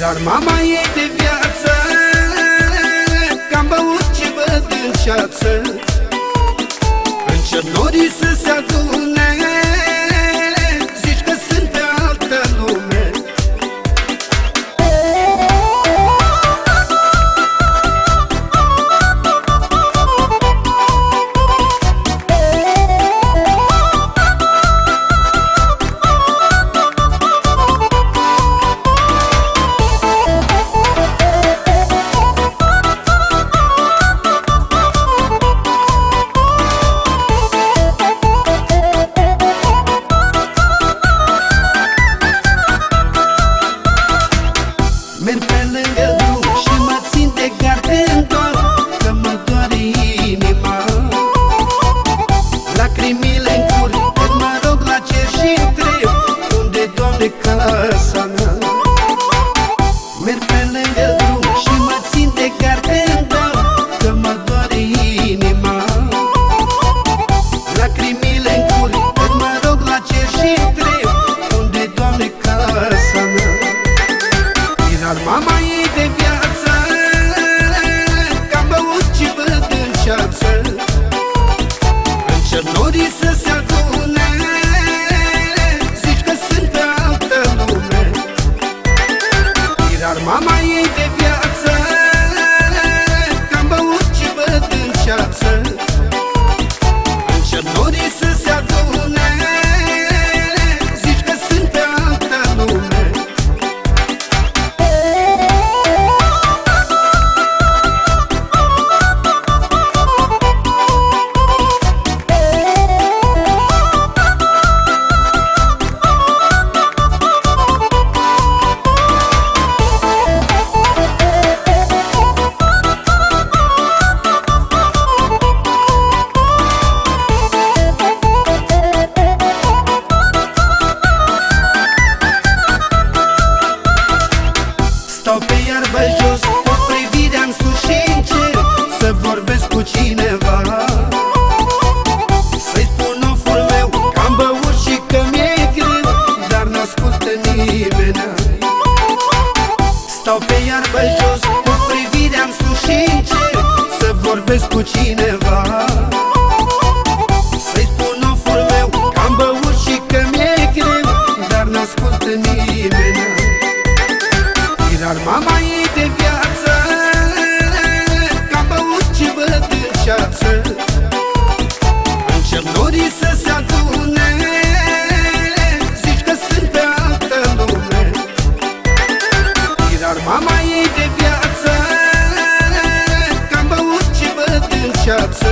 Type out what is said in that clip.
Iar mama ei de viață Că-am băut ce văd în ceață Încep norii să se adune de de viață Că-am băut ce văd în ceață Stau pe iarbă jos, cu privirea în sus și încerc Să vorbesc cu cineva. Să-i spun oful meu că am băut și că mi-e greu Dar n-ascultă nimeni. Stau pe iarbă jos, cu privirea în sus și încerc Să vorbesc cu cineva. Să-i spun oful meu că am băut și că mi-e greu Dar n-ascultă nimeni iar mama e de viață Cam băut și văd șapsă Încep norii să se adune Zici că sunt pe altă lume. Iar mama e de viață Cam băut și văd șapsă